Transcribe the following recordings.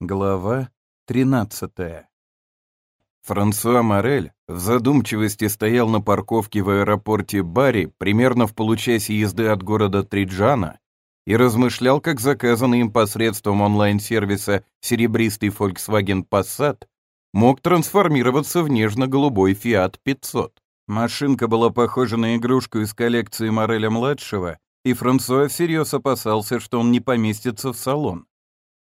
Глава 13 Франсуа Морель в задумчивости стоял на парковке в аэропорте Барри примерно в получасе езды от города Триджана и размышлял, как заказанный им посредством онлайн-сервиса серебристый Volkswagen Passat мог трансформироваться в нежно-голубой Fiat 500. Машинка была похожа на игрушку из коллекции Мореля-младшего, и Франсуа всерьез опасался, что он не поместится в салон.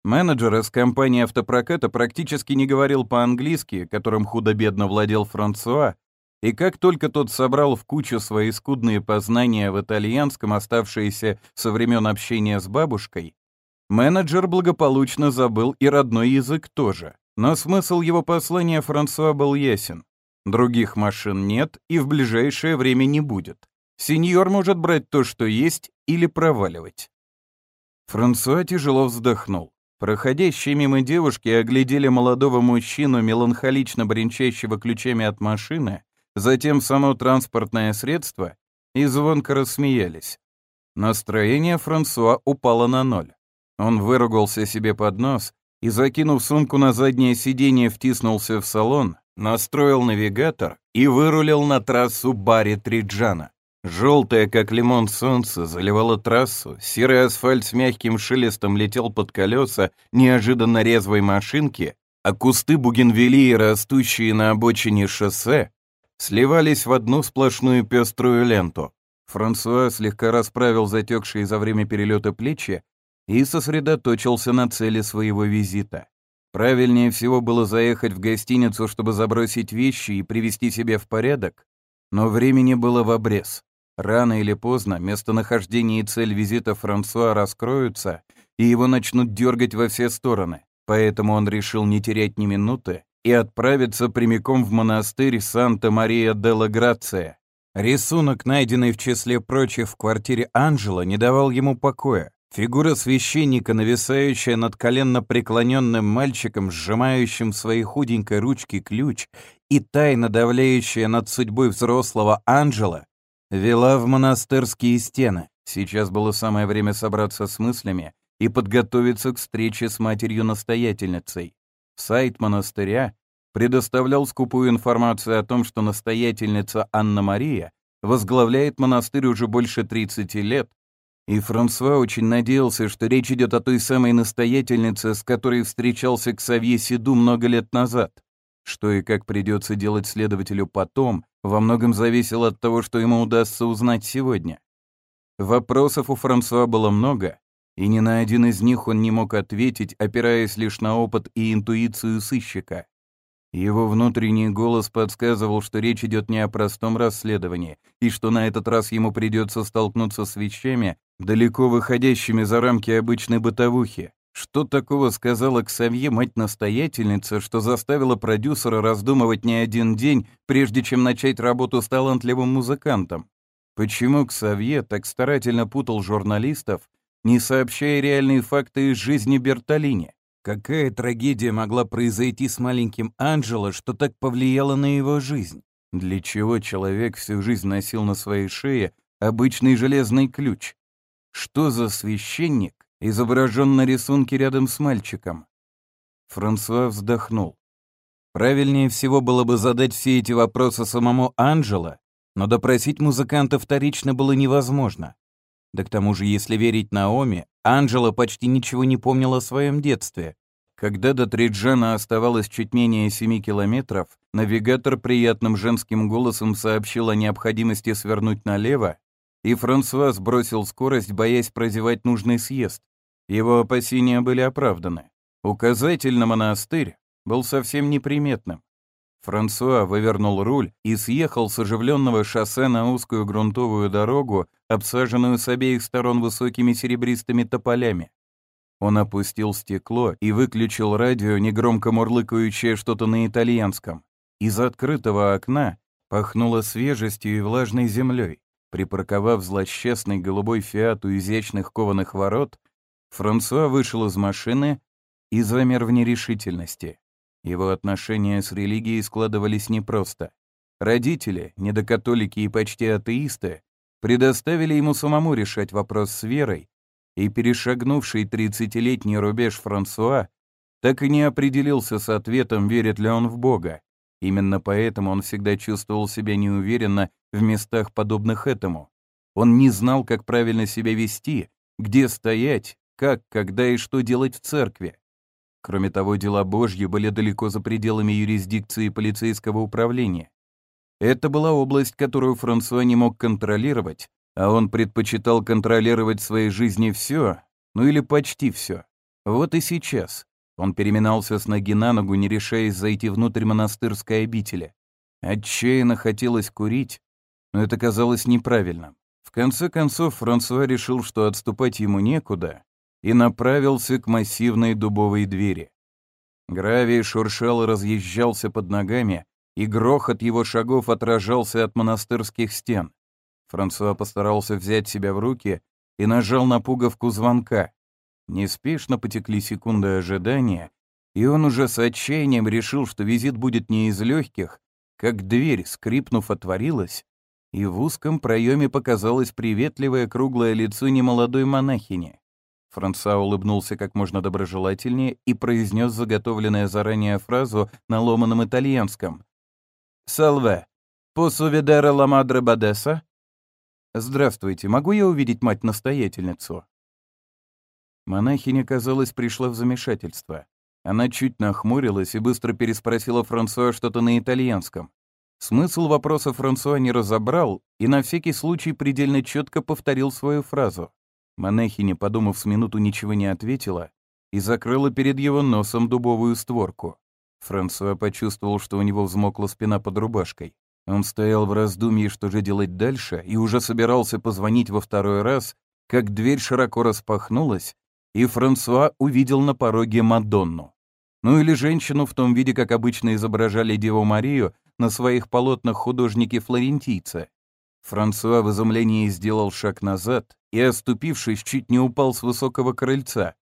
Менеджер из компании автопроката практически не говорил по-английски, которым худо-бедно владел Франсуа, и как только тот собрал в кучу свои скудные познания в итальянском, оставшиеся со времен общения с бабушкой, менеджер благополучно забыл и родной язык тоже. Но смысл его послания Франсуа был ясен. Других машин нет и в ближайшее время не будет. Сеньор может брать то, что есть, или проваливать. Франсуа тяжело вздохнул. Проходящие мимо девушки оглядели молодого мужчину, меланхолично бренчащего ключами от машины, затем само транспортное средство, и звонко рассмеялись. Настроение Франсуа упало на ноль. Он выругался себе под нос и, закинув сумку на заднее сиденье, втиснулся в салон, настроил навигатор и вырулил на трассу Барри Триджана. Желтое, как лимон солнце, заливало трассу, серый асфальт с мягким шелестом летел под колеса неожиданно резвой машинки, а кусты бугенвилии, растущие на обочине шоссе, сливались в одну сплошную пеструю ленту. Франсуа слегка расправил затекшие за время перелета плечи и сосредоточился на цели своего визита. Правильнее всего было заехать в гостиницу, чтобы забросить вещи и привести себя в порядок, но времени было в обрез. Рано или поздно местонахождение и цель визита Франсуа раскроются, и его начнут дергать во все стороны. Поэтому он решил не терять ни минуты и отправиться прямиком в монастырь Санта-Мария-де-ла-Грация. Рисунок, найденный в числе прочих в квартире Анжела, не давал ему покоя. Фигура священника, нависающая над коленно преклоненным мальчиком, сжимающим в своей худенькой ручке ключ, и тайно давляющая над судьбой взрослого Анжела, вела в монастырские стены. Сейчас было самое время собраться с мыслями и подготовиться к встрече с матерью-настоятельницей. Сайт монастыря предоставлял скупую информацию о том, что настоятельница Анна-Мария возглавляет монастырь уже больше 30 лет, и Франсуа очень надеялся, что речь идет о той самой настоятельнице, с которой встречался к Савье Сиду много лет назад. Что и как придется делать следователю потом, во многом зависело от того, что ему удастся узнать сегодня. Вопросов у Франсуа было много, и ни на один из них он не мог ответить, опираясь лишь на опыт и интуицию сыщика. Его внутренний голос подсказывал, что речь идет не о простом расследовании, и что на этот раз ему придется столкнуться с вещами, далеко выходящими за рамки обычной бытовухи. Что такого сказала Ксавье мать-настоятельница, что заставила продюсера раздумывать не один день, прежде чем начать работу с талантливым музыкантом? Почему Ксавье так старательно путал журналистов, не сообщая реальные факты из жизни Бертолини? Какая трагедия могла произойти с маленьким Анджело, что так повлияло на его жизнь? Для чего человек всю жизнь носил на своей шее обычный железный ключ? Что за священник изображен на рисунке рядом с мальчиком. Франсуа вздохнул. Правильнее всего было бы задать все эти вопросы самому Анджело, но допросить музыканта вторично было невозможно. Да к тому же, если верить Наоми, Анджело почти ничего не помнил о своем детстве. Когда до Триджана оставалось чуть менее 7 километров, навигатор приятным женским голосом сообщил о необходимости свернуть налево и Франсуа сбросил скорость, боясь прозевать нужный съезд. Его опасения были оправданы. Указатель на монастырь был совсем неприметным. Франсуа вывернул руль и съехал с оживленного шоссе на узкую грунтовую дорогу, обсаженную с обеих сторон высокими серебристыми тополями. Он опустил стекло и выключил радио, негромко мурлыкающее что-то на итальянском. Из открытого окна пахнуло свежестью и влажной землей. Припарковав злосчастный голубой фиат у изящных кованых ворот, Франсуа вышел из машины и замер в нерешительности. Его отношения с религией складывались непросто. Родители, недокатолики и почти атеисты, предоставили ему самому решать вопрос с верой, и перешагнувший 30-летний рубеж Франсуа так и не определился с ответом, верит ли он в Бога. Именно поэтому он всегда чувствовал себя неуверенно в местах, подобных этому. Он не знал, как правильно себя вести, где стоять, как, когда и что делать в церкви. Кроме того, дела Божьи были далеко за пределами юрисдикции полицейского управления. Это была область, которую Франсуа не мог контролировать, а он предпочитал контролировать в своей жизни все, ну или почти все. Вот и сейчас. Он переминался с ноги на ногу, не решаясь зайти внутрь монастырской обители. Отчаянно хотелось курить, но это казалось неправильным. В конце концов, Франсуа решил, что отступать ему некуда, и направился к массивной дубовой двери. Гравий шуршал и разъезжался под ногами, и грохот его шагов отражался от монастырских стен. Франсуа постарался взять себя в руки и нажал на пуговку звонка. Неспешно потекли секунды ожидания, и он уже с отчаянием решил, что визит будет не из легких, как дверь, скрипнув, отворилась, и в узком проеме показалось приветливое круглое лицо немолодой монахини. Франсуа улыбнулся как можно доброжелательнее и произнес заготовленную заранее фразу на ломаном итальянском. «Салве, посу ведера ла мадре Бадеса?» «Здравствуйте, могу я увидеть мать-настоятельницу?» Монахиня, казалось, пришла в замешательство. Она чуть нахмурилась и быстро переспросила Франсуа что-то на итальянском. Смысл вопроса Франсуа не разобрал и на всякий случай предельно четко повторил свою фразу. Монахиня, подумав с минуту, ничего не ответила и закрыла перед его носом дубовую створку. Франсуа почувствовал, что у него взмокла спина под рубашкой. Он стоял в раздумье, что же делать дальше, и уже собирался позвонить во второй раз, как дверь широко распахнулась, и Франсуа увидел на пороге Мадонну. Ну или женщину в том виде, как обычно изображали Деву Марию на своих полотнах художники-флорентийцы. Франсуа в изумлении сделал шаг назад и, оступившись, чуть не упал с высокого крыльца.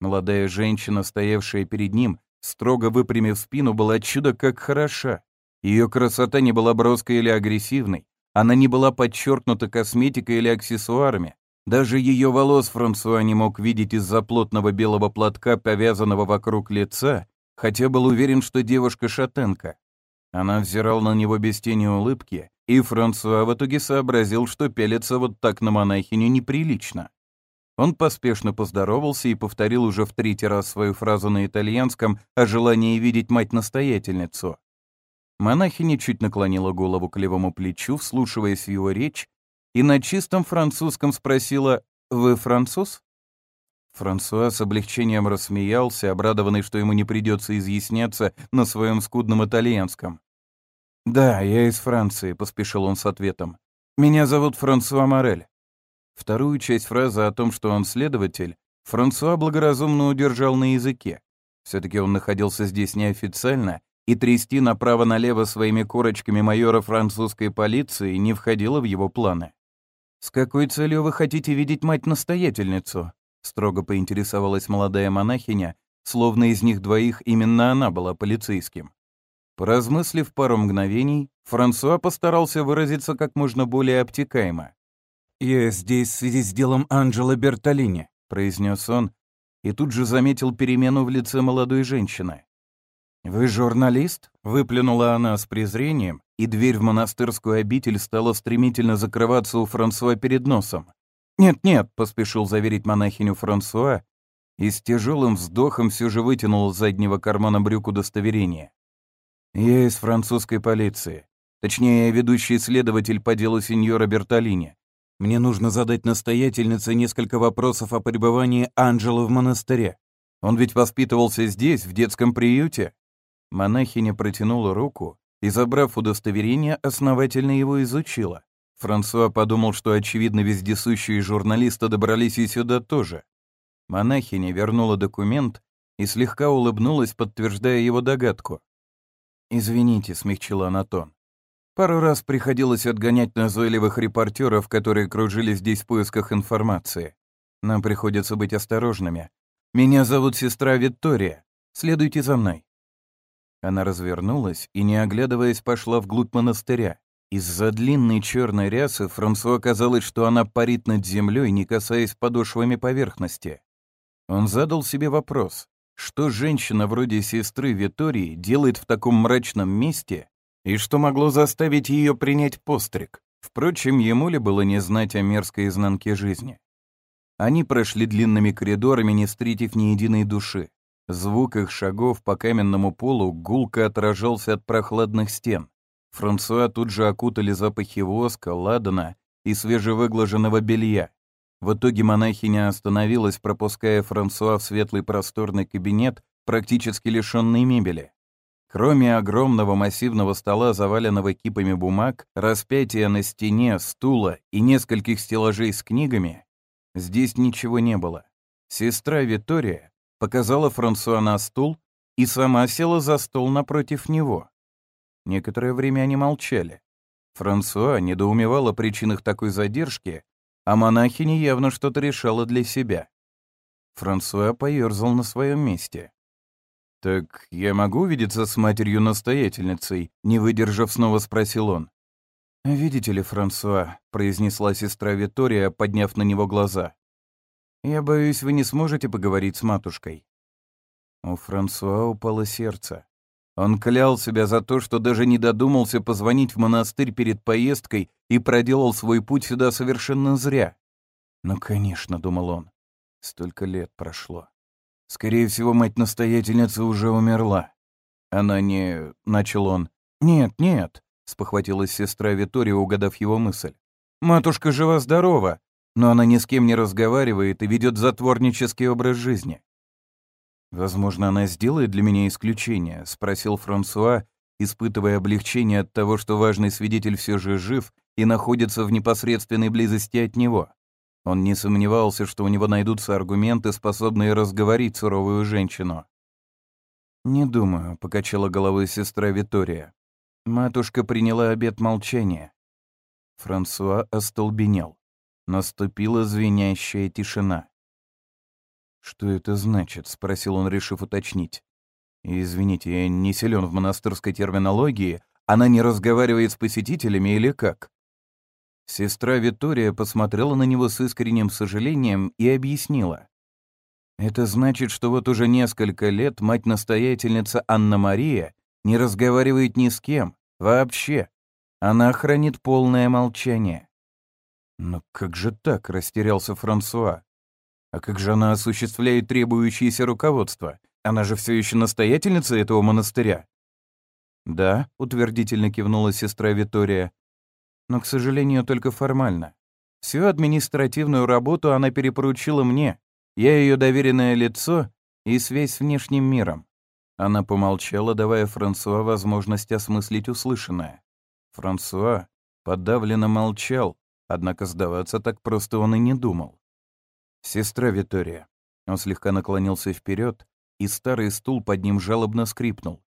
Молодая женщина, стоявшая перед ним, строго выпрямив спину, была чудо как хороша. Ее красота не была броской или агрессивной, она не была подчеркнута косметикой или аксессуарами, даже ее волос Франсуа не мог видеть из-за плотного белого платка, повязанного вокруг лица, хотя был уверен, что девушка шатенка. Она взирала на него без тени улыбки, и Франсуа в итоге сообразил, что пелиться вот так на монахиню неприлично. Он поспешно поздоровался и повторил уже в третий раз свою фразу на итальянском о желании видеть мать-настоятельницу. Монахиня чуть наклонила голову к левому плечу, вслушиваясь в его речь, и на чистом французском спросила «Вы француз?» Франсуа с облегчением рассмеялся, обрадованный, что ему не придется изъясняться на своем скудном итальянском. «Да, я из Франции», — поспешил он с ответом. «Меня зовут Франсуа Морель». Вторую часть фразы о том, что он следователь, Франсуа благоразумно удержал на языке. Все-таки он находился здесь неофициально, и трясти направо-налево своими корочками майора французской полиции не входило в его планы. «С какой целью вы хотите видеть мать-настоятельницу?» — строго поинтересовалась молодая монахиня, словно из них двоих именно она была полицейским. Поразмыслив пару мгновений, Франсуа постарался выразиться как можно более обтекаемо. «Я здесь в связи с делом Анджело Бертолини», — произнес он, и тут же заметил перемену в лице молодой женщины. «Вы журналист?» — выплюнула она с презрением, и дверь в монастырскую обитель стала стремительно закрываться у Франсуа перед носом. «Нет-нет», — поспешил заверить монахиню Франсуа, и с тяжелым вздохом все же вытянул из заднего кармана брюк удостоверение. «Я из французской полиции. Точнее, ведущий следователь по делу сеньора Бертолини. Мне нужно задать настоятельнице несколько вопросов о пребывании Анджела в монастыре. Он ведь воспитывался здесь, в детском приюте». Монахиня протянула руку и, забрав удостоверение, основательно его изучила. Франсуа подумал, что, очевидно, вездесущие журналисты добрались и сюда тоже. Монахиня вернула документ и слегка улыбнулась, подтверждая его догадку. «Извините», — смягчила она тон. «Пару раз приходилось отгонять назойливых репортеров, которые кружили здесь в поисках информации. Нам приходится быть осторожными. Меня зовут сестра Виктория. Следуйте за мной». Она развернулась и, не оглядываясь, пошла вглубь монастыря. Из-за длинной черной рясы Франсуа казалось, что она парит над землей, не касаясь подошвами поверхности. Он задал себе вопрос, Что женщина вроде сестры Витории делает в таком мрачном месте, и что могло заставить ее принять постриг? Впрочем, ему ли было не знать о мерзкой изнанке жизни? Они прошли длинными коридорами, не встретив ни единой души. Звук их шагов по каменному полу гулко отражался от прохладных стен. Франсуа тут же окутали запахи воска, ладана и свежевыглаженного белья. В итоге монахиня остановилась, пропуская Франсуа в светлый просторный кабинет, практически лишенный мебели. Кроме огромного массивного стола, заваленного кипами бумаг, распятия на стене, стула и нескольких стеллажей с книгами, Здесь ничего не было. Сестра Витория показала Франсуа на стул и сама села за стол напротив него. Некоторое время они молчали. Франсуа недоумевала о причинах такой задержки, а монахиня явно что-то решала для себя. Франсуа поерзал на своем месте. «Так я могу увидеться с матерью-настоятельницей?» Не выдержав, снова спросил он. «Видите ли, Франсуа», — произнесла сестра Витория, подняв на него глаза. «Я боюсь, вы не сможете поговорить с матушкой». У Франсуа упало сердце. Он клял себя за то, что даже не додумался позвонить в монастырь перед поездкой и проделал свой путь сюда совершенно зря. «Ну, конечно», — думал он, — «столько лет прошло. Скорее всего, мать-настоятельница уже умерла». Она не... — начал он. «Нет, нет», — спохватилась сестра Витория, угадав его мысль. «Матушка жива-здорова, но она ни с кем не разговаривает и ведет затворнический образ жизни». «Возможно, она сделает для меня исключение», — спросил Франсуа, испытывая облегчение от того, что важный свидетель все же жив и находится в непосредственной близости от него. Он не сомневался, что у него найдутся аргументы, способные разговорить суровую женщину. «Не думаю», — покачала головой сестра Витория. Матушка приняла обет молчания. Франсуа остолбенел. Наступила звенящая тишина. «Что это значит?» — спросил он, решив уточнить. «Извините, я не силен в монастырской терминологии. Она не разговаривает с посетителями или как?» Сестра Виктория посмотрела на него с искренним сожалением и объяснила. «Это значит, что вот уже несколько лет мать-настоятельница Анна-Мария не разговаривает ни с кем, вообще. Она хранит полное молчание. «Но как же так?» — растерялся Франсуа. «А как же она осуществляет требующееся руководство? Она же все еще настоятельница этого монастыря». «Да», — утвердительно кивнула сестра Витория. «Но, к сожалению, только формально. Всю административную работу она перепоручила мне. Я ее доверенное лицо и связь с внешним миром. Она помолчала, давая Франсуа возможность осмыслить услышанное. Франсуа подавленно молчал, однако сдаваться так просто он и не думал. «Сестра Витория». Он слегка наклонился вперед, и старый стул под ним жалобно скрипнул.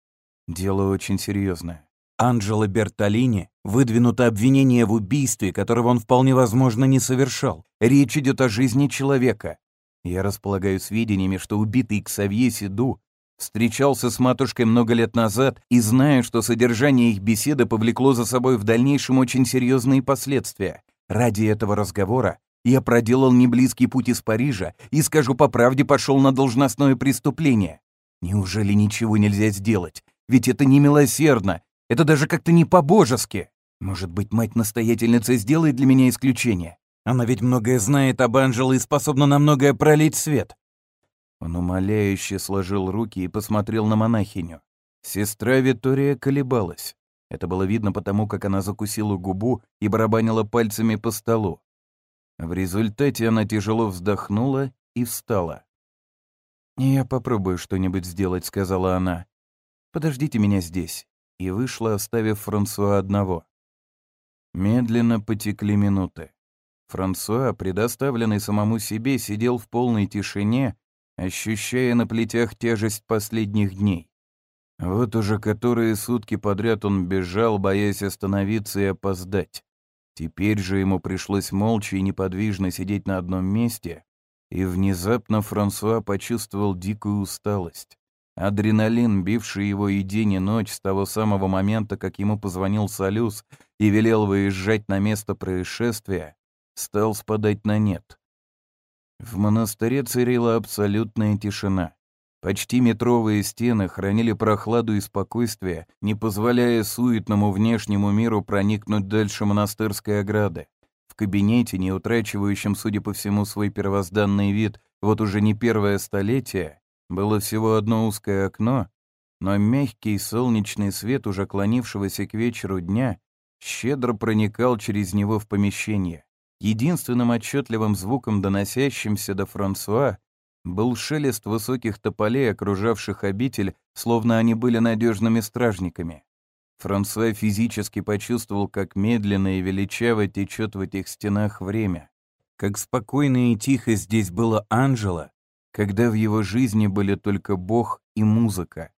«Дело очень серьезное. Анджело Бертолини выдвинуто обвинение в убийстве, которого он вполне возможно не совершал. Речь идет о жизни человека. Я располагаю сведениями, что убитый Ксавье Сиду Встречался с матушкой много лет назад и знаю, что содержание их беседы повлекло за собой в дальнейшем очень серьезные последствия. Ради этого разговора я проделал неблизкий путь из Парижа и, скажу по правде, пошел на должностное преступление. Неужели ничего нельзя сделать? Ведь это не милосердно, это даже как-то не по-божески. Может быть, мать-настоятельница сделает для меня исключение? Она ведь многое знает об Анжеле и способна на многое пролить свет. Он умоляюще сложил руки и посмотрел на монахиню. Сестра Виктория колебалась. Это было видно потому, как она закусила губу и барабанила пальцами по столу. В результате она тяжело вздохнула и встала. «Я попробую что-нибудь сделать», — сказала она. «Подождите меня здесь». И вышла, оставив Франсуа одного. Медленно потекли минуты. Франсуа, предоставленный самому себе, сидел в полной тишине ощущая на плетях тяжесть последних дней. Вот уже которые сутки подряд он бежал, боясь остановиться и опоздать. Теперь же ему пришлось молча и неподвижно сидеть на одном месте, и внезапно Франсуа почувствовал дикую усталость. Адреналин, бивший его и день, и ночь с того самого момента, как ему позвонил Солюс и велел выезжать на место происшествия, стал спадать на нет. В монастыре царила абсолютная тишина. Почти метровые стены хранили прохладу и спокойствие, не позволяя суетному внешнему миру проникнуть дальше монастырской ограды. В кабинете, не утрачивающем, судя по всему, свой первозданный вид, вот уже не первое столетие, было всего одно узкое окно, но мягкий солнечный свет, уже клонившегося к вечеру дня, щедро проникал через него в помещение. Единственным отчетливым звуком, доносящимся до Франсуа, был шелест высоких тополей, окружавших обитель, словно они были надежными стражниками. Франсуа физически почувствовал, как медленно и величаво течет в этих стенах время. Как спокойно и тихо здесь было Анжела, когда в его жизни были только Бог и музыка.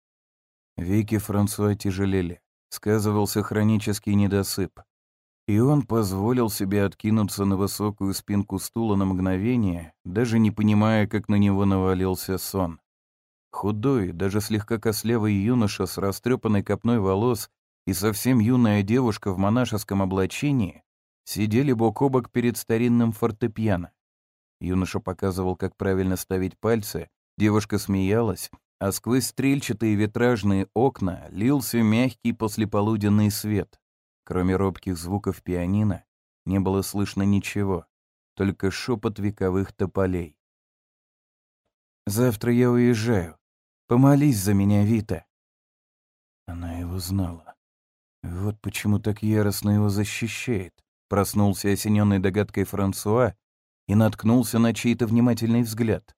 Веки Франсуа тяжелели, сказывался хронический недосып. И он позволил себе откинуться на высокую спинку стула на мгновение, даже не понимая, как на него навалился сон. Худой, даже слегка кослевый юноша с растрепанной копной волос и совсем юная девушка в монашеском облачении сидели бок о бок перед старинным фортепиано. Юноша показывал, как правильно ставить пальцы, девушка смеялась, а сквозь стрельчатые витражные окна лился мягкий послеполуденный свет. Кроме робких звуков пианино, не было слышно ничего, только шепот вековых тополей. «Завтра я уезжаю. Помолись за меня, Вита». Она его знала. Вот почему так яростно его защищает. Проснулся осененный догадкой Франсуа и наткнулся на чей-то внимательный взгляд.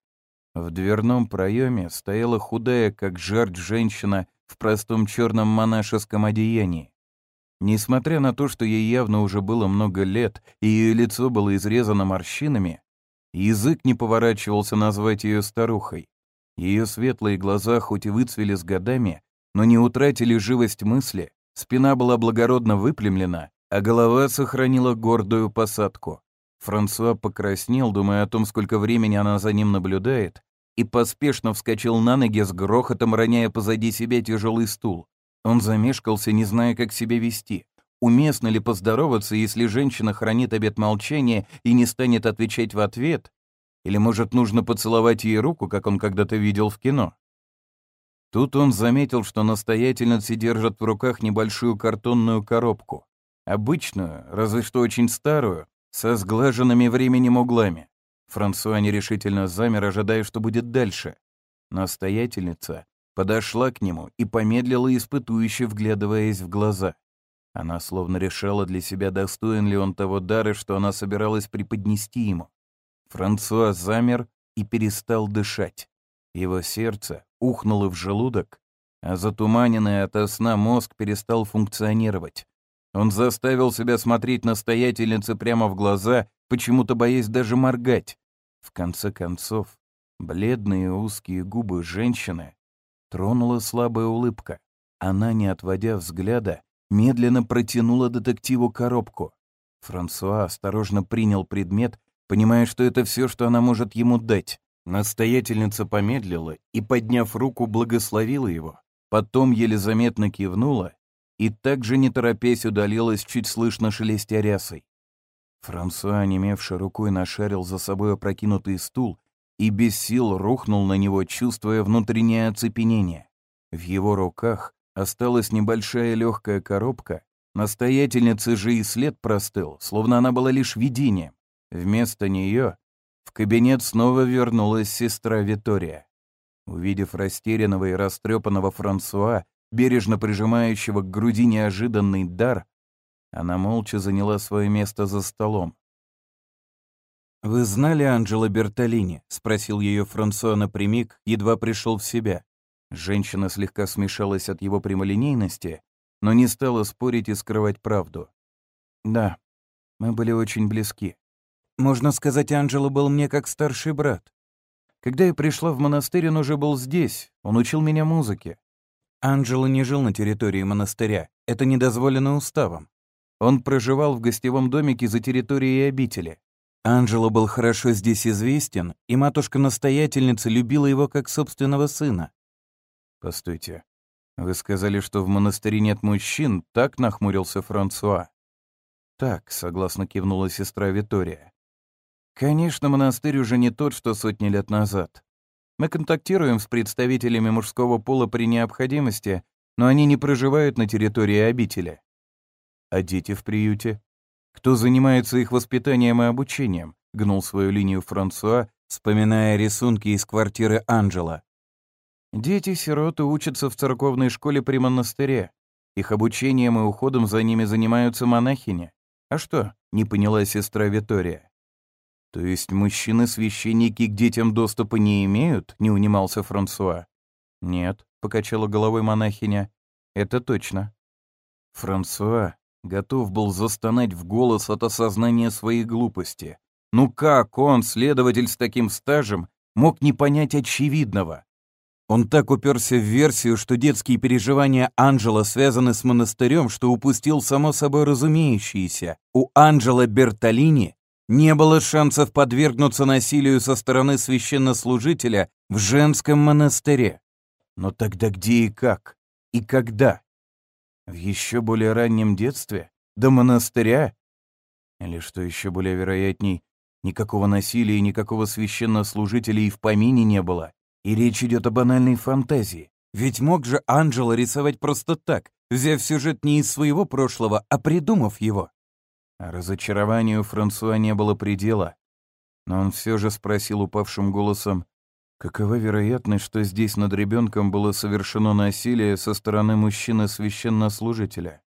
В дверном проеме стояла худая, как жертв женщина в простом черном монашеском одеянии. Несмотря на то, что ей явно уже было много лет, и ее лицо было изрезано морщинами, язык не поворачивался назвать ее старухой. Ее светлые глаза хоть и выцвели с годами, но не утратили живость мысли, спина была благородно выпрямлена, а голова сохранила гордую посадку. Франсуа покраснел, думая о том, сколько времени она за ним наблюдает, и поспешно вскочил на ноги с грохотом, роняя позади себя тяжелый стул. Он замешкался, не зная, как себя вести. Уместно ли поздороваться, если женщина хранит обет молчания и не станет отвечать в ответ? Или, может, нужно поцеловать ей руку, как он когда-то видел в кино? Тут он заметил, что настоятельницы держат в руках небольшую картонную коробку. Обычную, разве что очень старую, со сглаженными временем углами. Франсуа нерешительно замер, ожидая, что будет дальше. Настоятельница подошла к нему и помедлила испытующе, вглядываясь в глаза. Она словно решала для себя, достоин ли он того дара, что она собиралась преподнести ему. Франсуа замер и перестал дышать. Его сердце ухнуло в желудок, а затуманенный ото сна мозг перестал функционировать. Он заставил себя смотреть настоятельнице прямо в глаза, почему-то боясь даже моргать. В конце концов, бледные узкие губы женщины Тронула слабая улыбка. Она, не отводя взгляда, медленно протянула детективу коробку. Франсуа осторожно принял предмет, понимая, что это все, что она может ему дать. Настоятельница помедлила и, подняв руку, благословила его. Потом еле заметно кивнула и также не торопясь удалилась, чуть слышно шелестя рясой. Франсуа, немевший рукой, нашарил за собой опрокинутый стул и без сил рухнул на него, чувствуя внутреннее оцепенение. В его руках осталась небольшая легкая коробка, настоятельницы же и след простыл, словно она была лишь видением. Вместо нее в кабинет снова вернулась сестра Витория. Увидев растерянного и растрепанного Франсуа, бережно прижимающего к груди неожиданный дар, она молча заняла свое место за столом. «Вы знали Анджело Бертолини?» — спросил ее Франсуа напрямик, едва пришел в себя. Женщина слегка смешалась от его прямолинейности, но не стала спорить и скрывать правду. «Да, мы были очень близки. Можно сказать, Анджело был мне как старший брат. Когда я пришла в монастырь, он уже был здесь, он учил меня музыке. Анджело не жил на территории монастыря, это не дозволено уставом. Он проживал в гостевом домике за территорией обители. Анджело был хорошо здесь известен, и матушка-настоятельница любила его как собственного сына. «Постойте, вы сказали, что в монастыре нет мужчин?» — так нахмурился Франсуа. «Так», — согласно кивнула сестра Витория. «Конечно, монастырь уже не тот, что сотни лет назад. Мы контактируем с представителями мужского пола при необходимости, но они не проживают на территории обители. А дети в приюте? Кто занимается их воспитанием и обучением? Гнул свою линию Франсуа, вспоминая рисунки из квартиры Анджела. Дети-сироты учатся в церковной школе при монастыре. Их обучением и уходом за ними занимаются монахини. А что, не поняла сестра Витория. То есть мужчины-священники к детям доступа не имеют? Не унимался Франсуа. Нет, покачала головой монахиня. Это точно. Франсуа готов был застонать в голос от осознания своей глупости. Ну как он, следователь с таким стажем, мог не понять очевидного? Он так уперся в версию, что детские переживания Анджела связаны с монастырем, что упустил само собой разумеющееся. У Анджела Бертолини не было шансов подвергнуться насилию со стороны священнослужителя в женском монастыре. Но тогда где и как? И когда? В еще более раннем детстве? До монастыря? Или, что еще более вероятней, никакого насилия и никакого священнослужителя и в помине не было? И речь идет о банальной фантазии. Ведь мог же Анджело рисовать просто так, взяв сюжет не из своего прошлого, а придумав его. А разочарованию Франсуа не было предела. Но он все же спросил упавшим голосом, какова вероятность, что здесь над ребенком было совершено насилие со стороны мужчины-священнослужителя?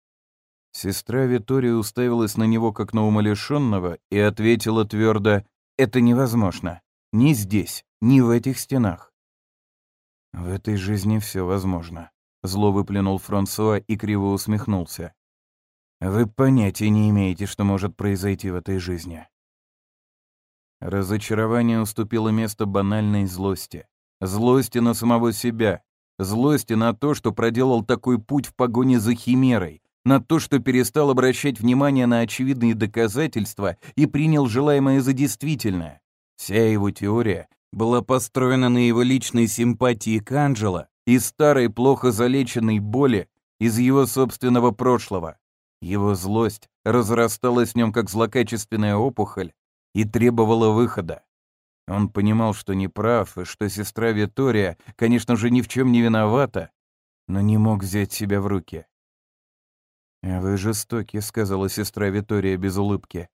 Сестра Витория уставилась на него как на умалишенного и ответила твердо, «Это невозможно. Ни здесь, ни в этих стенах. «В этой жизни все возможно», — зло выплюнул Франсуа и криво усмехнулся. «Вы понятия не имеете, что может произойти в этой жизни». Разочарование уступило место банальной злости. Злости на самого себя. Злости на то, что проделал такой путь в погоне за химерой. На то, что перестал обращать внимание на очевидные доказательства и принял желаемое за действительное. Вся его теория была построена на его личной симпатии к Анджело и старой плохо залеченной боли из его собственного прошлого. Его злость разрасталась в нем как злокачественная опухоль и требовала выхода. Он понимал, что не прав, и что сестра Витория, конечно же, ни в чем не виновата, но не мог взять себя в руки. «Вы жестоки», — сказала сестра Витория без улыбки.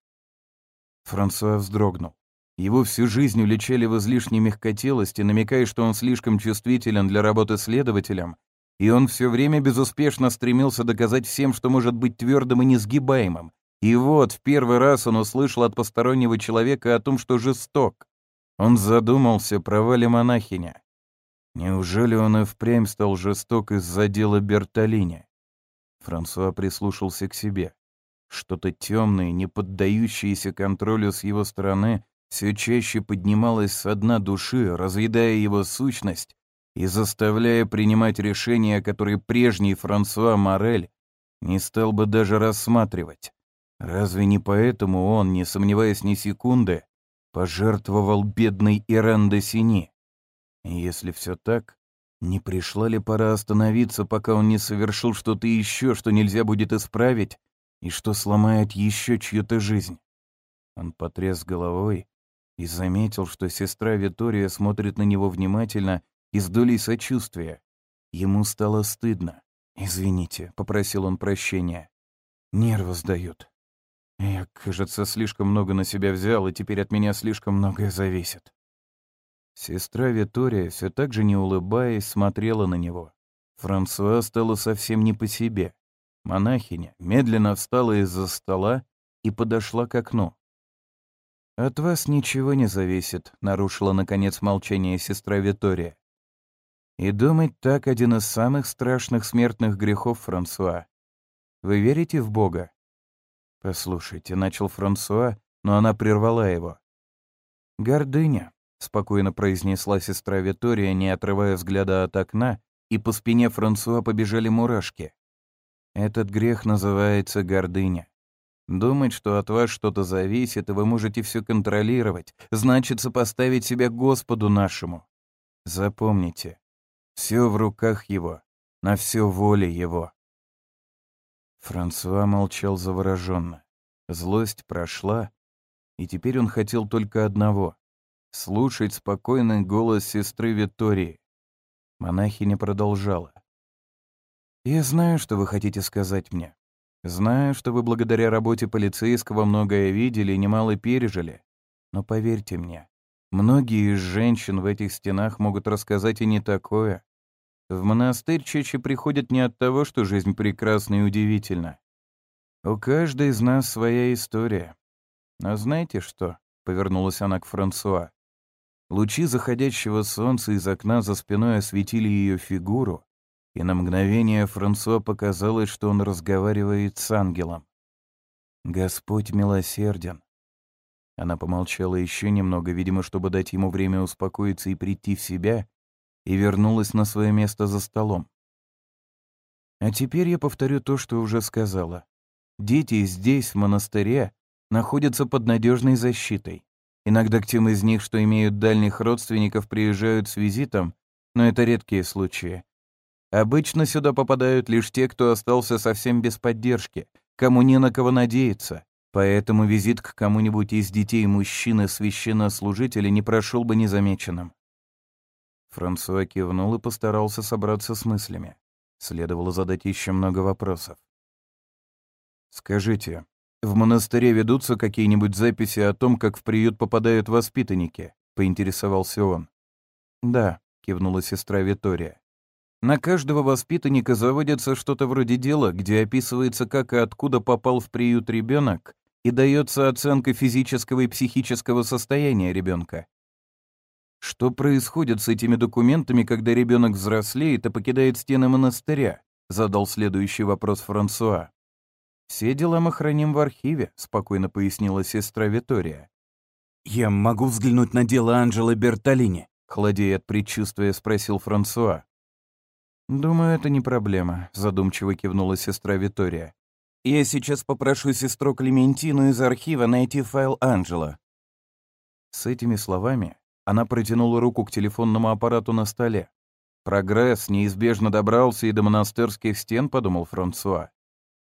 Франсуа вздрогнул. Его всю жизнь уличали в излишней мягкотелости, намекая, что он слишком чувствителен для работы следователем, и он все время безуспешно стремился доказать всем, что может быть твердым и несгибаемым. И вот, в первый раз он услышал от постороннего человека о том, что жесток. Он задумался про Вали монахиня. Неужели он и впрямь стал жесток из-за дела Бертолини? Франсуа прислушался к себе. Что-то темное, не поддающееся контролю с его стороны, все чаще поднималась со дна души, разъедая его сущность и заставляя принимать решения, которые прежний Франсуа Морель не стал бы даже рассматривать. Разве не поэтому он, не сомневаясь ни секунды, пожертвовал бедной Иран де Сини? Если все так, не пришла ли пора остановиться, пока он не совершил что-то еще, что нельзя будет исправить, и что сломает еще чью-то жизнь? Он потряс головой, и заметил, что сестра Витория смотрит на него внимательно и с долей сочувствия. Ему стало стыдно. «Извините», — попросил он прощения. «Нервы сдают. Я, кажется, слишком много на себя взял, и теперь от меня слишком многое зависит». Сестра Витория, все так же не улыбаясь, смотрела на него. Франсуа стала совсем не по себе. Монахиня медленно встала из-за стола и подошла к окну. «От вас ничего не зависит», — нарушила, наконец, молчание сестра Витория. «И думать так один из самых страшных смертных грехов Франсуа. Вы верите в Бога?» «Послушайте», — начал Франсуа, но она прервала его. «Гордыня», — спокойно произнесла сестра Витория, не отрывая взгляда от окна, и по спине Франсуа побежали мурашки. «Этот грех называется гордыня. Думать, что от вас что-то зависит, и вы можете все контролировать, значит сопоставить себя Господу нашему. Запомните, все в руках Его, на все воле Его. Франсуа молчал завороженно. Злость прошла, и теперь он хотел только одного слушать спокойный голос сестры Виктории. Монахиня продолжала. «Я знаю, что вы хотите сказать мне. Знаю, что вы благодаря работе полицейского многое видели и немало пережили. Но поверьте мне, многие из женщин в этих стенах могут рассказать и не такое. В монастырь чаще приходят не от того, что жизнь прекрасна и удивительна. У каждой из нас своя история. А знаете что? Повернулась она к Франсуа. Лучи заходящего солнца из окна за спиной осветили ее фигуру, и на мгновение Франсуа показалось, что он разговаривает с ангелом. «Господь милосерден». Она помолчала еще немного, видимо, чтобы дать ему время успокоиться и прийти в себя, и вернулась на свое место за столом. А теперь я повторю то, что уже сказала. Дети здесь, в монастыре, находятся под надежной защитой. Иногда к тем из них, что имеют дальних родственников, приезжают с визитом, но это редкие случаи. Обычно сюда попадают лишь те, кто остался совсем без поддержки, кому не на кого надеяться. Поэтому визит к кому-нибудь из детей мужчины священнослужителя не прошел бы незамеченным. Франсуа кивнул и постарался собраться с мыслями. Следовало задать еще много вопросов. «Скажите, в монастыре ведутся какие-нибудь записи о том, как в приют попадают воспитанники?» — поинтересовался он. «Да», — кивнула сестра Витория. На каждого воспитанника заводится что-то вроде дела, где описывается, как и откуда попал в приют ребенок, и дается оценка физического и психического состояния ребенка. Что происходит с этими документами, когда ребенок взрослеет и покидает стены монастыря? Задал следующий вопрос Франсуа. «Все дела мы храним в архиве», — спокойно пояснила сестра Витория. «Я могу взглянуть на дело Анджелы Бертолини?» — холодея от предчувствия спросил Франсуа. «Думаю, это не проблема», — задумчиво кивнула сестра Витория. «Я сейчас попрошу сестру Клементину из архива найти файл Анджела». С этими словами она протянула руку к телефонному аппарату на столе. «Прогресс неизбежно добрался и до монастырских стен», — подумал Франсуа.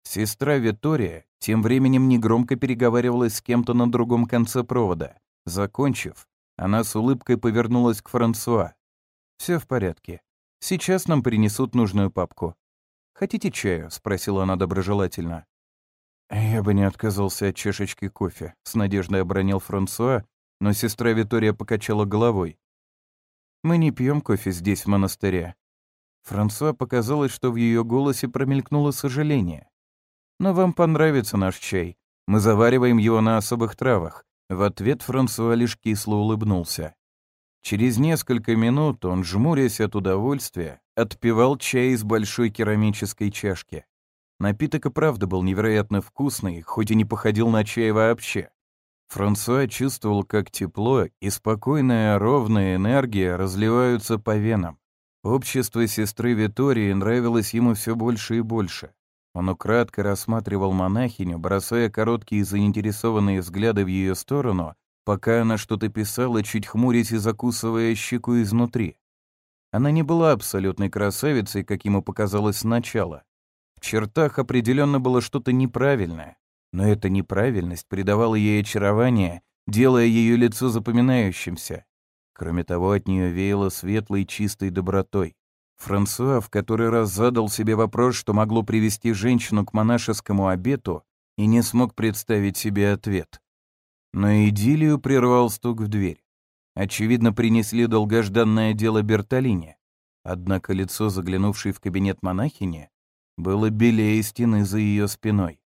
Сестра Витория тем временем негромко переговаривалась с кем-то на другом конце провода. Закончив, она с улыбкой повернулась к Франсуа. «Все в порядке. Сейчас нам принесут нужную папку. Хотите чаю?» — спросила она доброжелательно. «Я бы не отказался от чашечки кофе», — с надеждой обронил Франсуа, но сестра Витория покачала головой. «Мы не пьем кофе здесь, в монастыре». Франсуа показалось, что в ее голосе промелькнуло сожаление. «Но вам понравится наш чай. Мы завариваем его на особых травах». В ответ Франсуа лишь кисло улыбнулся. Через несколько минут он, жмурясь от удовольствия, отпивал чай из большой керамической чашки. Напиток и правда был невероятно вкусный, хоть и не походил на чай вообще. Франсуа чувствовал, как тепло и спокойная ровная энергия разливаются по венам. Общество сестры Витории нравилось ему все больше и больше. Он украдко рассматривал монахиню, бросая короткие заинтересованные взгляды в ее сторону, пока она что-то писала, чуть хмурясь и закусывая щеку изнутри. Она не была абсолютной красавицей, как ему показалось сначала. В чертах определенно было что-то неправильное, но эта неправильность придавала ей очарование, делая ее лицо запоминающимся. Кроме того, от нее веяло светлой чистой добротой. Франсуа в который раз задал себе вопрос, что могло привести женщину к монашескому обету, и не смог представить себе ответ. Но идиллию прервал стук в дверь. Очевидно, принесли долгожданное дело Бертолине. Однако лицо, заглянувшей в кабинет монахини, было белее стены за ее спиной.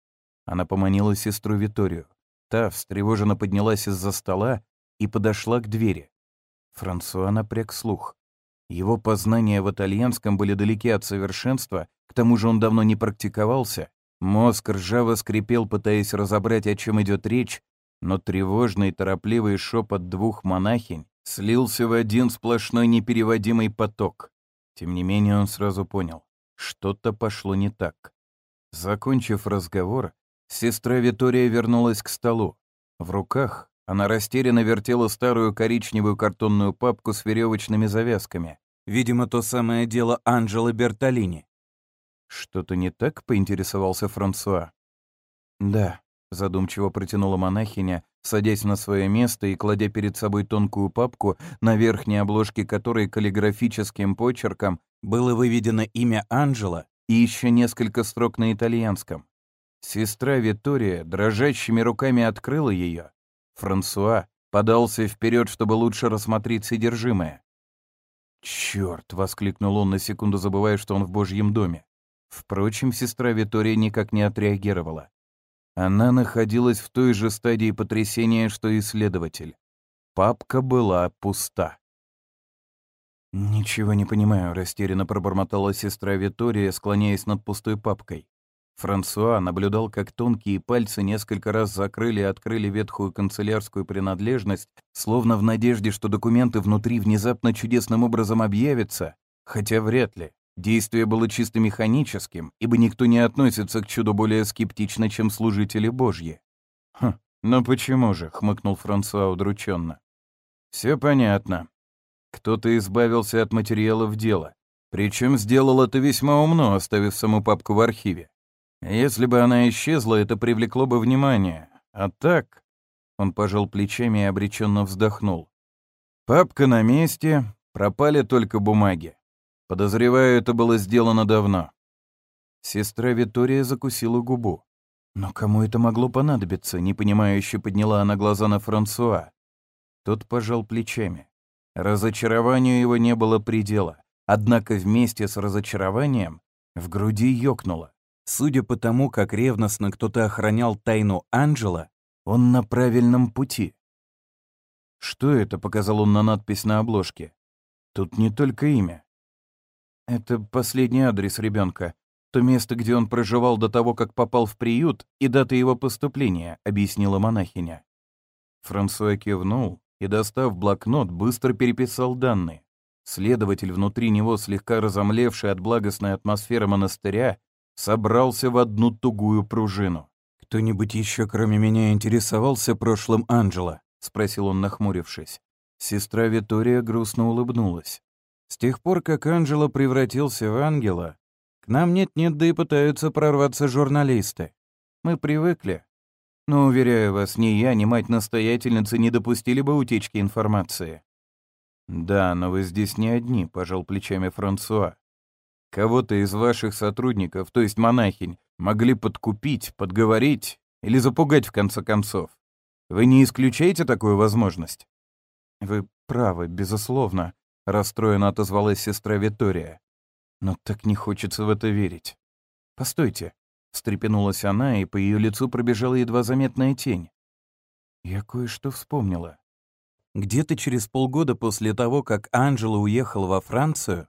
Она поманила сестру Виторию. Та встревоженно поднялась из-за стола и подошла к двери. Франсуа напряг слух. Его познания в итальянском были далеки от совершенства, к тому же он давно не практиковался. Мозг ржаво скрипел, пытаясь разобрать, о чем идет речь, но тревожный торопливый шепот двух монахинь слился в один сплошной непереводимый поток. Тем не менее он сразу понял, что-то пошло не так. Закончив разговор, сестра Витория вернулась к столу. В руках она растерянно вертела старую коричневую картонную папку с веревочными завязками. Видимо, то самое дело Анджелы Бертолини. «Что-то не так?» — поинтересовался Франсуа. «Да», задумчиво протянула монахиня, садясь на свое место и кладя перед собой тонкую папку, на верхней обложке которой каллиграфическим почерком было выведено имя Анжела и еще несколько строк на итальянском. Сестра Витория дрожащими руками открыла ее. Франсуа подался вперед, чтобы лучше рассмотреть содержимое. «Черт!» — воскликнул он на секунду, забывая, что он в Божьем доме. Впрочем, сестра Витория никак не отреагировала. Она находилась в той же стадии потрясения, что и следователь. Папка была пуста. «Ничего не понимаю», — растерянно пробормотала сестра Витория, склоняясь над пустой папкой. Франсуа наблюдал, как тонкие пальцы несколько раз закрыли и открыли ветхую канцелярскую принадлежность, словно в надежде, что документы внутри внезапно чудесным образом объявятся, хотя вряд ли. Действие было чисто механическим, ибо никто не относится к чуду более скептично, чем служители Божьи. «Хм, ну почему же?» — хмыкнул Франсуа удрученно. «Все понятно. Кто-то избавился от материалов дела. Причем сделал это весьма умно, оставив саму папку в архиве. Если бы она исчезла, это привлекло бы внимание. А так...» Он пожал плечами и обреченно вздохнул. «Папка на месте, пропали только бумаги. Подозреваю, это было сделано давно». Сестра Витория закусила губу. «Но кому это могло понадобиться?» — непонимающе подняла она глаза на Франсуа. Тот пожал плечами. Разочарованию его не было предела, однако вместе с разочарованием в груди ёкнуло. Судя по тому, как ревностно кто-то охранял тайну Анджела, он на правильном пути. «Что это?» — показал он на надпись на обложке. «Тут не только имя. Это последний адрес ребенка, то место, где он проживал до того, как попал в приют, и дата его поступления», — объяснила монахиня. Франсуа кивнул и, достав блокнот, быстро переписал данные. Следователь внутри него, слегка разомлевший от благостной атмосферы монастыря, собрался в одну тугую пружину. «Кто-нибудь еще, кроме меня, интересовался прошлым Анджела?» — спросил он, нахмурившись. Сестра Витория грустно улыбнулась. «С тех пор, как Анджело превратился в ангела, к нам нет-нет, да и пытаются прорваться журналисты. Мы привыкли. Но, уверяю вас, ни я, ни мать-настоятельницы не допустили бы утечки информации». «Да, но вы здесь не одни», — пожал плечами Франсуа. Кого-то из ваших сотрудников, то есть монахинь, могли подкупить, подговорить или запугать в конце концов. Вы не исключаете такую возможность? Вы правы, безусловно, расстроенно отозвалась сестра Витория. Но так не хочется в это верить. Постойте, встрепенулась она, и по ее лицу пробежала едва заметная тень. Я кое-что вспомнила. Где-то через полгода после того, как Анжела уехала во Францию,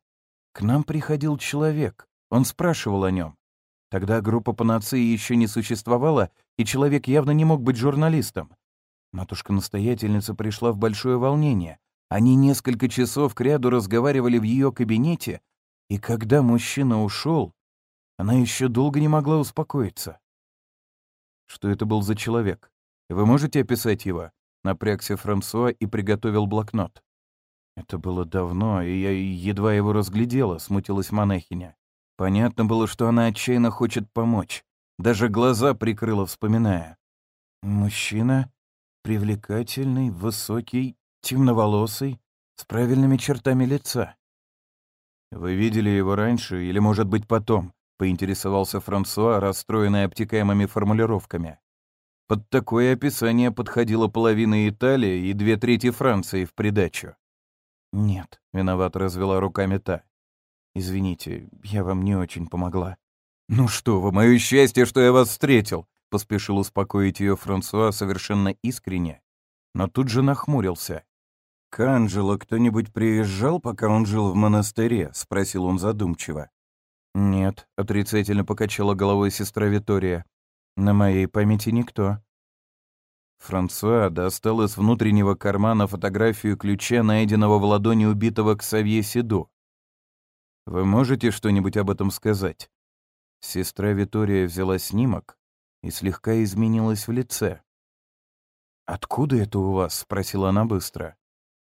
к нам приходил человек. Он спрашивал о нем. Тогда группа панацеи еще не существовала, и человек явно не мог быть журналистом. Матушка-настоятельница пришла в большое волнение. Они несколько часов кряду разговаривали в ее кабинете, и когда мужчина ушел, она еще долго не могла успокоиться. Что это был за человек? Вы можете описать его? Напрягся Франсуа и приготовил блокнот. «Это было давно, и я едва его разглядела», — смутилась монахиня. Понятно было, что она отчаянно хочет помочь. Даже глаза прикрыла, вспоминая. Мужчина, привлекательный, высокий, темноволосый, с правильными чертами лица. «Вы видели его раньше или, может быть, потом?» — поинтересовался Франсуа, расстроенный обтекаемыми формулировками. Под такое описание подходила половина Италии и две трети Франции в придачу. «Нет», — виноват развела руками та. «Извините, я вам не очень помогла». «Ну что вы, мое счастье, что я вас встретил», — поспешил успокоить ее Франсуа совершенно искренне, но тут же нахмурился. «К Анджело кто-нибудь приезжал, пока он жил в монастыре?» — спросил он задумчиво. «Нет», — отрицательно покачала головой сестра Витория. «На моей памяти никто». Франсуа достал из внутреннего кармана фотографию ключа, найденного в ладони убитого Ксавье Сиду. «Вы можете что-нибудь об этом сказать?» Сестра Витория взяла снимок и слегка изменилась в лице. «Откуда это у вас?» — спросила она быстро.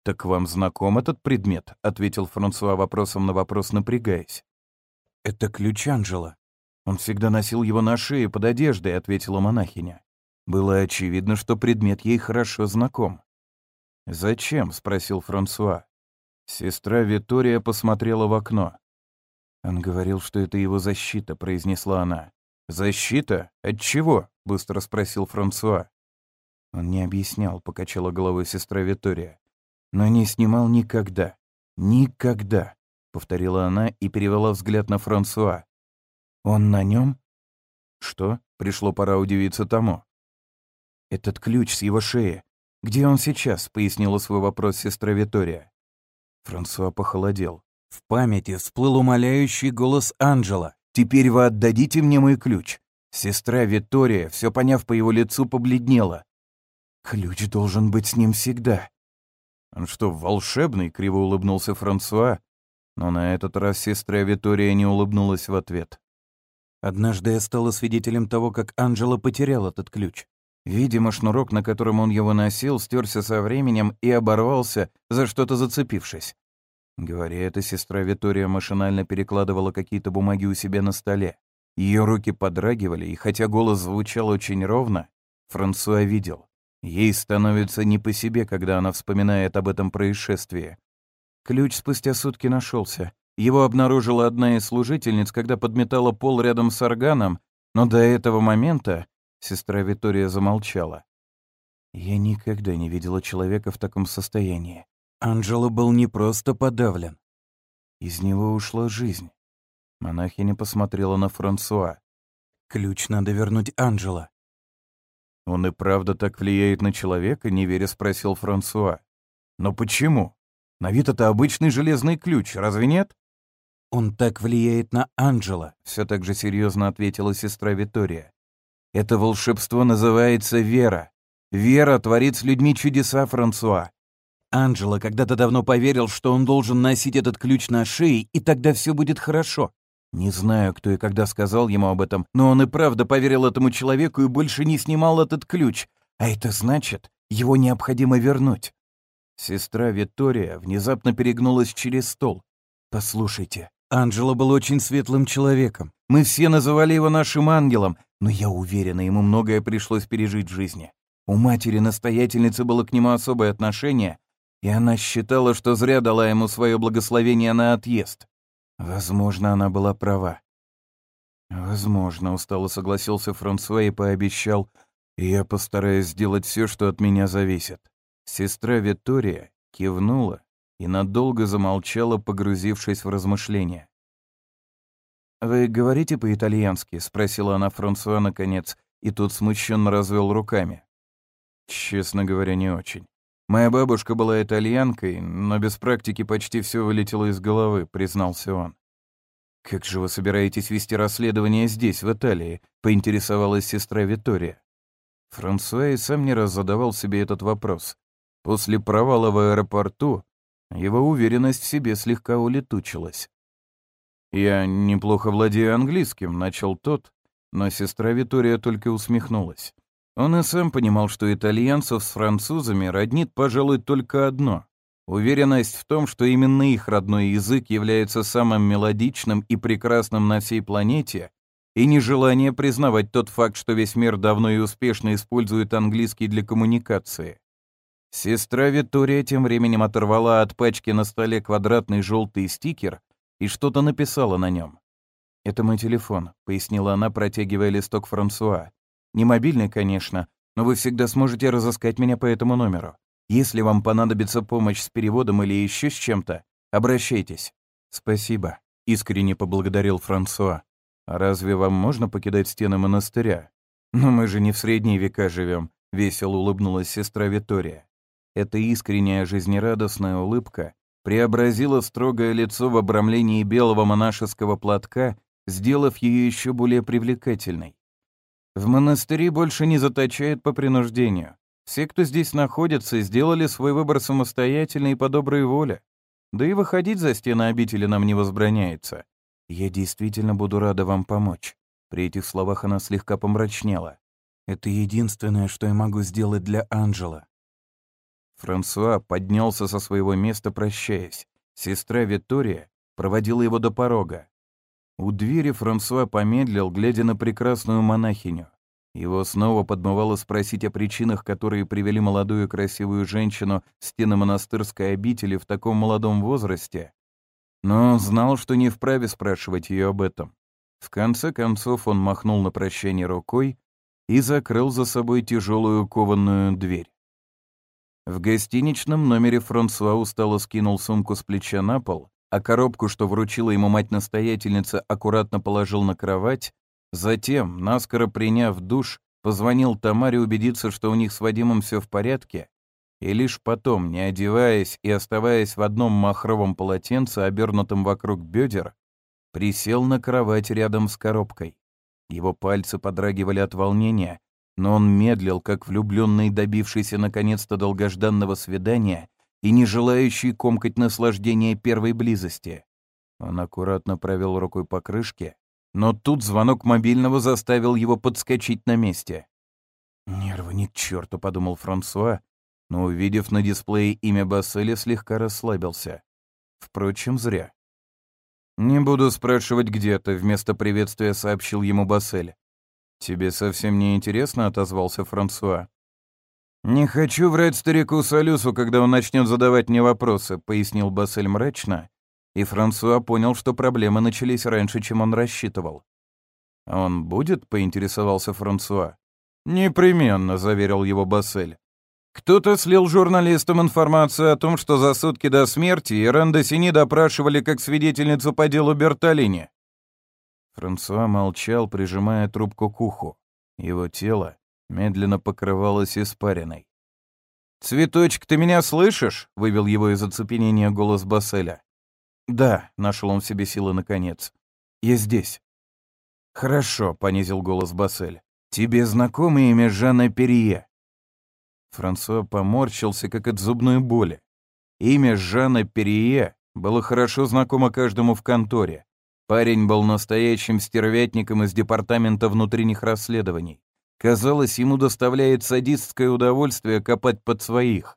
«Так вам знаком этот предмет?» — ответил Франсуа вопросом на вопрос, напрягаясь. «Это ключ Анжела. Он всегда носил его на шее под одеждой», — ответила монахиня. Было очевидно, что предмет ей хорошо знаком. «Зачем?» — спросил Франсуа. Сестра Витория посмотрела в окно. «Он говорил, что это его защита», — произнесла она. «Защита? От чего?» — быстро спросил Франсуа. Он не объяснял, покачала головой сестра Витория. «Но не снимал никогда. Никогда», — повторила она и перевела взгляд на Франсуа. «Он на нем? «Что?» — пришло пора удивиться тому. «Этот ключ с его шеи. Где он сейчас?» — пояснила свой вопрос сестра Витория. Франсуа похолодел. В памяти всплыл умоляющий голос Анджела. «Теперь вы отдадите мне мой ключ». Сестра Витория, все поняв по его лицу, побледнела. «Ключ должен быть с ним всегда». «Он что, волшебный?» — криво улыбнулся Франсуа. Но на этот раз сестра Витория не улыбнулась в ответ. Однажды я стала свидетелем того, как Анджела потерял этот ключ. Видимо, шнурок, на котором он его носил, стерся со временем и оборвался, за что-то зацепившись. Говоря это, сестра Витория машинально перекладывала какие-то бумаги у себя на столе. Ее руки подрагивали, и хотя голос звучал очень ровно, Франсуа видел. Ей становится не по себе, когда она вспоминает об этом происшествии. Ключ спустя сутки нашелся. Его обнаружила одна из служительниц, когда подметала пол рядом с органом, но до этого момента Сестра Витория замолчала. Я никогда не видела человека в таком состоянии. Анджело был не просто подавлен. Из него ушла жизнь. Монахиня посмотрела на Франсуа. «Ключ надо вернуть Анджело». «Он и правда так влияет на человека?» — неверя спросил Франсуа. «Но почему? На вид это обычный железный ключ, разве нет?» «Он так влияет на Анджело», — все так же серьезно ответила сестра Витория. Это волшебство называется вера. Вера творит с людьми чудеса, Франсуа. Анджело когда-то давно поверил, что он должен носить этот ключ на шее, и тогда все будет хорошо. Не знаю, кто и когда сказал ему об этом, но он и правда поверил этому человеку и больше не снимал этот ключ. А это значит, его необходимо вернуть. Сестра Виктория внезапно перегнулась через стол. «Послушайте, Анджело был очень светлым человеком. Мы все называли его нашим ангелом, но я уверена, ему многое пришлось пережить в жизни. У матери-настоятельницы было к нему особое отношение, и она считала, что зря дала ему свое благословение на отъезд. Возможно, она была права. «Возможно», — устало согласился Франсуа и пообещал, «я постараюсь сделать все, что от меня зависит». Сестра Виктория кивнула и надолго замолчала, погрузившись в размышления. «Вы говорите по-итальянски?» — спросила она Франсуа наконец, и тут смущенно развел руками. «Честно говоря, не очень. Моя бабушка была итальянкой, но без практики почти все вылетело из головы», — признался он. «Как же вы собираетесь вести расследование здесь, в Италии?» — поинтересовалась сестра Витория. Франсуа и сам не раз задавал себе этот вопрос. После провала в аэропорту его уверенность в себе слегка улетучилась. «Я неплохо владею английским», — начал тот, но сестра Витория только усмехнулась. Он и сам понимал, что итальянцев с французами роднит, пожалуй, только одно — уверенность в том, что именно их родной язык является самым мелодичным и прекрасным на всей планете, и нежелание признавать тот факт, что весь мир давно и успешно использует английский для коммуникации. Сестра Витория тем временем оторвала от пачки на столе квадратный желтый стикер и что-то написала на нем. «Это мой телефон», — пояснила она, протягивая листок Франсуа. «Не мобильный, конечно, но вы всегда сможете разыскать меня по этому номеру. Если вам понадобится помощь с переводом или еще с чем-то, обращайтесь». «Спасибо», — искренне поблагодарил Франсуа. «А разве вам можно покидать стены монастыря?» «Но мы же не в средние века живем», — весело улыбнулась сестра Витория. Эта искренняя жизнерадостная улыбка преобразила строгое лицо в обрамлении белого монашеского платка, сделав ее еще более привлекательной. В монастыре больше не заточают по принуждению. Все, кто здесь находится, сделали свой выбор самостоятельно и по доброй воле. Да и выходить за стены обители нам не возбраняется. Я действительно буду рада вам помочь. При этих словах она слегка помрачнела. Это единственное, что я могу сделать для Анджела. Франсуа поднялся со своего места, прощаясь. Сестра Виктория проводила его до порога. У двери Франсуа помедлил, глядя на прекрасную монахиню. Его снова подмывало спросить о причинах, которые привели молодую красивую женщину в стены монастырской обители в таком молодом возрасте. Но он знал, что не вправе спрашивать ее об этом. В конце концов он махнул на прощание рукой и закрыл за собой тяжелую кованную дверь. В гостиничном номере Франсуа устало скинул сумку с плеча на пол, а коробку, что вручила ему мать-настоятельница, аккуратно положил на кровать, затем, наскоро приняв душ, позвонил Тамаре убедиться, что у них с Вадимом все в порядке, и лишь потом, не одеваясь и оставаясь в одном махровом полотенце, обернутом вокруг бедер, присел на кровать рядом с коробкой. Его пальцы подрагивали от волнения, но он медлил, как влюбленный, добившийся наконец-то долгожданного свидания и не желающий комкать наслаждение первой близости. Он аккуратно провел рукой по крышке, но тут звонок мобильного заставил его подскочить на месте. «Нервы ни к черту», — подумал Франсуа, но, увидев на дисплее имя Басселя, слегка расслабился. Впрочем, зря. «Не буду спрашивать, где ты», — вместо приветствия сообщил ему Бассель. «Тебе совсем не интересно?» — отозвался Франсуа. «Не хочу врать старику Салюсу, когда он начнет задавать мне вопросы», — пояснил Бассель мрачно, и Франсуа понял, что проблемы начались раньше, чем он рассчитывал. «Он будет?» — поинтересовался Франсуа. «Непременно», — заверил его Бассель. «Кто-то слил журналистам информацию о том, что за сутки до смерти Ирен де Сини допрашивали как свидетельницу по делу Бертолини. Франсуа молчал, прижимая трубку к уху. Его тело медленно покрывалось испариной. «Цветочек, ты меня слышишь?» — вывел его из оцепенения голос Басселя. «Да», — нашел он в себе силы наконец. «Я здесь». «Хорошо», — понизил голос Бассель. «Тебе знакомо имя Жанна Перье?» Франсуа поморщился, как от зубной боли. Имя Жанна Перье было хорошо знакомо каждому в конторе. Парень был настоящим стервятником из департамента внутренних расследований. Казалось, ему доставляет садистское удовольствие копать под своих.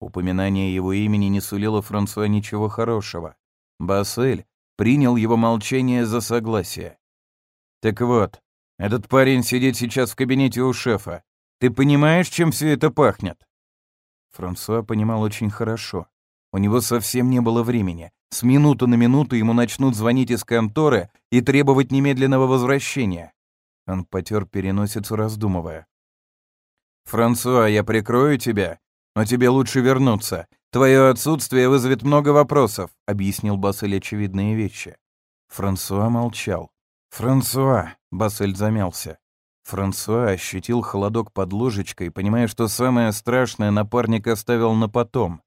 Упоминание его имени не сулило Франсуа ничего хорошего. Бассель принял его молчание за согласие. «Так вот, этот парень сидит сейчас в кабинете у шефа. Ты понимаешь, чем все это пахнет?» Франсуа понимал очень хорошо. У него совсем не было времени. С минуты на минуту ему начнут звонить из конторы и требовать немедленного возвращения. Он потер переносицу, раздумывая. «Франсуа, я прикрою тебя, но тебе лучше вернуться. Твое отсутствие вызовет много вопросов», — объяснил Бассель очевидные вещи. Франсуа молчал. «Франсуа», — Бассель замялся. Франсуа ощутил холодок под ложечкой, понимая, что самое страшное напарник оставил на потом.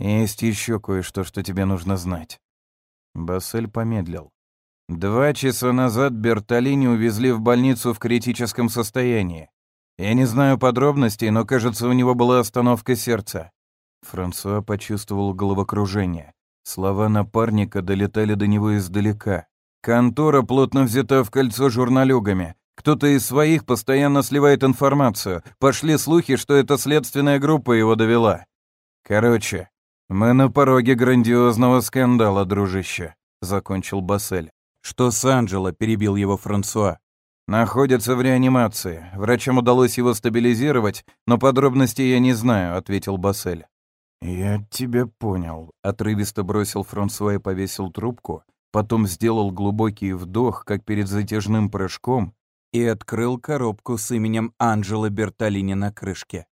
«Есть еще кое-что, что тебе нужно знать». Бассель помедлил. «Два часа назад Бертолини увезли в больницу в критическом состоянии. Я не знаю подробностей, но, кажется, у него была остановка сердца». Франсуа почувствовал головокружение. Слова напарника долетали до него издалека. «Контора плотно взята в кольцо журналюгами. Кто-то из своих постоянно сливает информацию. Пошли слухи, что эта следственная группа его довела. Короче, «Мы на пороге грандиозного скандала, дружище», — закончил Бассель. «Что с Анджело?» — перебил его Франсуа. «Находится в реанимации. Врачам удалось его стабилизировать, но подробностей я не знаю», — ответил Бассель. «Я тебя понял», — отрывисто бросил Франсуа и повесил трубку, потом сделал глубокий вдох, как перед затяжным прыжком, и открыл коробку с именем Анджело Бертолини на крышке.